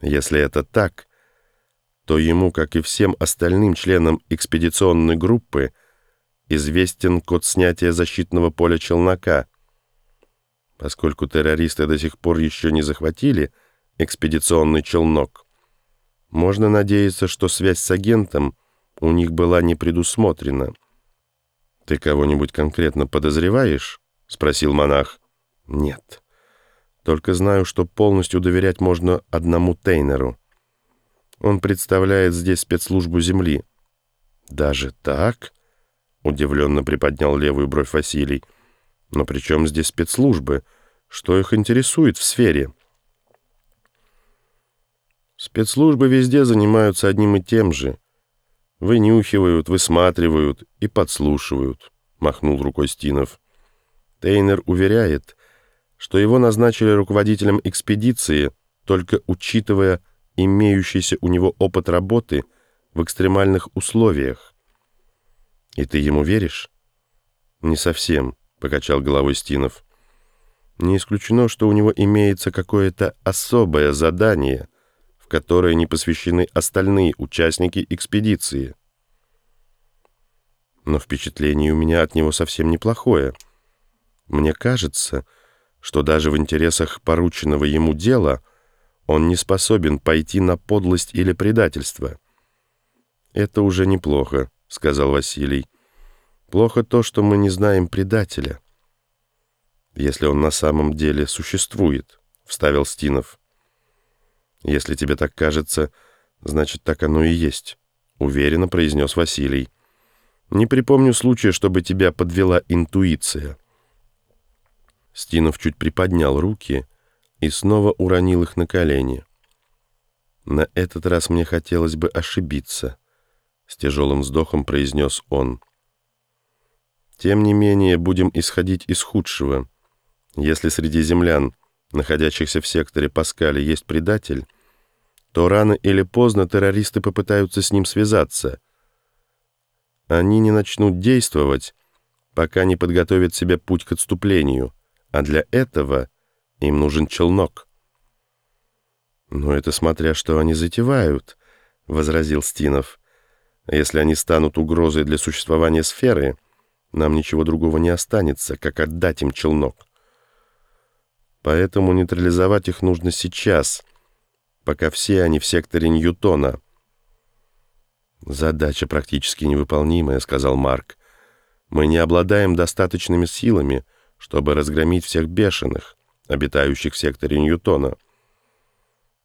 Если это так, то ему, как и всем остальным членам экспедиционной группы, известен код снятия защитного поля челнока. Поскольку террористы до сих пор еще не захватили экспедиционный челнок, можно надеяться, что связь с агентом у них была не предусмотрена. «Ты кого-нибудь конкретно подозреваешь?» — спросил монах. «Нет. Только знаю, что полностью доверять можно одному Тейнеру. Он представляет здесь спецслужбу Земли». «Даже так?» — удивленно приподнял левую бровь Василий. «Но при чем здесь спецслужбы? Что их интересует в сфере?» «Спецслужбы везде занимаются одним и тем же. Вынюхивают, высматривают и подслушивают», — махнул рукой Стинов. Тейнер уверяет, что его назначили руководителем экспедиции, только учитывая имеющийся у него опыт работы в экстремальных условиях. «И ты ему веришь?» «Не совсем», — покачал головой Стинов. «Не исключено, что у него имеется какое-то особое задание, в которое не посвящены остальные участники экспедиции. Но впечатление у меня от него совсем неплохое. Мне кажется, даже в интересах порученного ему дела он не способен пойти на подлость или предательство. Это уже неплохо. — сказал Василий. «Плохо то, что мы не знаем предателя». «Если он на самом деле существует», — вставил Стинов. «Если тебе так кажется, значит, так оно и есть», — уверенно произнес Василий. «Не припомню случая, чтобы тебя подвела интуиция». Стинов чуть приподнял руки и снова уронил их на колени. «На этот раз мне хотелось бы ошибиться», с тяжелым вздохом произнес он. Тем не менее, будем исходить из худшего. Если среди землян, находящихся в секторе Паскаля, есть предатель, то рано или поздно террористы попытаются с ним связаться. Они не начнут действовать, пока не подготовят себе путь к отступлению, а для этого им нужен челнок. «Но это смотря что они затевают», — возразил Стинов. Если они станут угрозой для существования сферы, нам ничего другого не останется, как отдать им челнок. Поэтому нейтрализовать их нужно сейчас, пока все они в секторе Ньютона. «Задача практически невыполнимая», — сказал Марк. «Мы не обладаем достаточными силами, чтобы разгромить всех бешеных, обитающих в секторе Ньютона».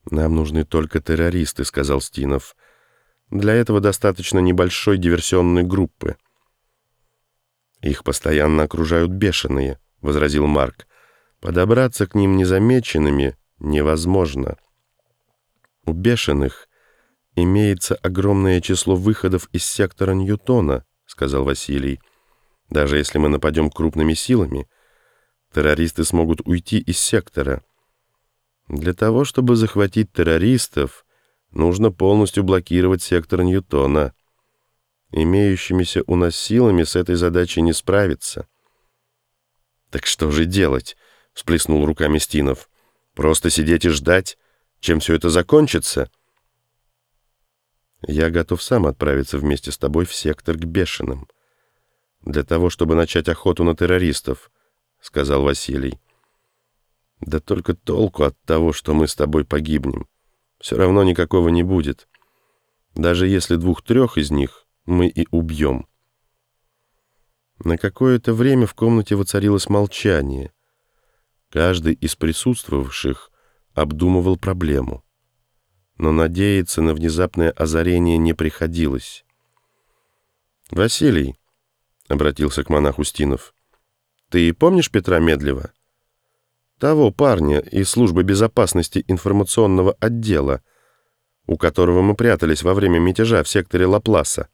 «Нам нужны только террористы», — сказал Стинов. Для этого достаточно небольшой диверсионной группы. «Их постоянно окружают бешеные», — возразил Марк. «Подобраться к ним незамеченными невозможно». «У бешеных имеется огромное число выходов из сектора Ньютона», — сказал Василий. «Даже если мы нападем крупными силами, террористы смогут уйти из сектора. Для того, чтобы захватить террористов, нужно полностью блокировать сектор Ньютона. Имеющимися у нас силами с этой задачей не справиться. «Так что же делать?» — всплеснул руками Стинов. «Просто сидеть и ждать, чем все это закончится?» «Я готов сам отправиться вместе с тобой в сектор к бешеным. Для того, чтобы начать охоту на террористов», — сказал Василий. «Да только толку от того, что мы с тобой погибнем все равно никакого не будет. Даже если двух-трех из них мы и убьем. На какое-то время в комнате воцарилось молчание. Каждый из присутствовавших обдумывал проблему. Но надеяться на внезапное озарение не приходилось. «Василий», — обратился к монаху Стинов, — «ты помнишь Петра Медлева?» Того парня из службы безопасности информационного отдела, у которого мы прятались во время мятежа в секторе Лапласа.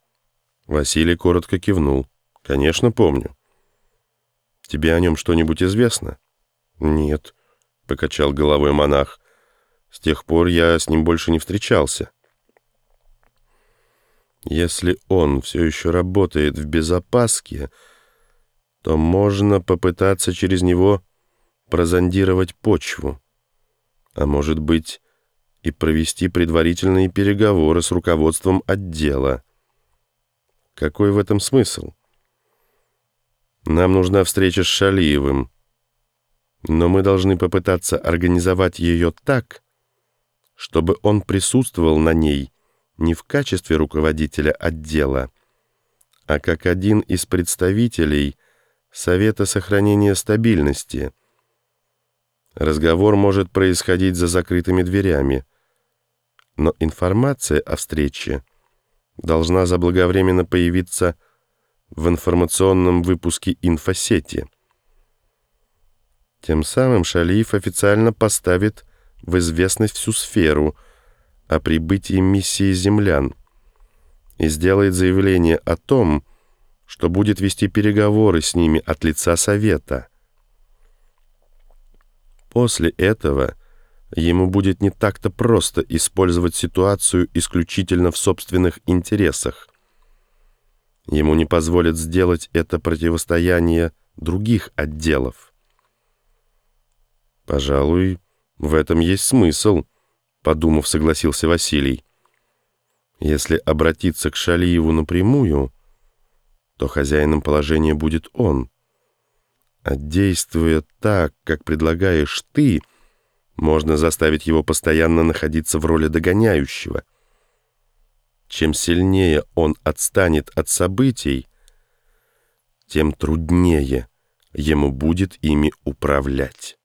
Василий коротко кивнул. «Конечно, помню». «Тебе о нем что-нибудь известно?» «Нет», — покачал головой монах. «С тех пор я с ним больше не встречался». «Если он все еще работает в безопаске, то можно попытаться через него прозондировать почву. А может быть, и провести предварительные переговоры с руководством отдела. Какой в этом смысл? Нам нужна встреча с Шалиевым, но мы должны попытаться организовать ее так, чтобы он присутствовал на ней не в качестве руководителя отдела, а как один из представителей Совета сохранения стабильности. Разговор может происходить за закрытыми дверями, но информация о встрече должна заблаговременно появиться в информационном выпуске инфосети. Тем самым Шалиев официально поставит в известность всю сферу о прибытии миссии землян и сделает заявление о том, что будет вести переговоры с ними от лица Совета. После этого ему будет не так-то просто использовать ситуацию исключительно в собственных интересах. Ему не позволят сделать это противостояние других отделов. Пожалуй, в этом есть смысл, подумав, согласился Василий. Если обратиться к Шалиеву напрямую, то хозяином положения будет он. А действуя так, как предлагаешь ты, можно заставить его постоянно находиться в роли догоняющего. Чем сильнее он отстанет от событий, тем труднее ему будет ими управлять.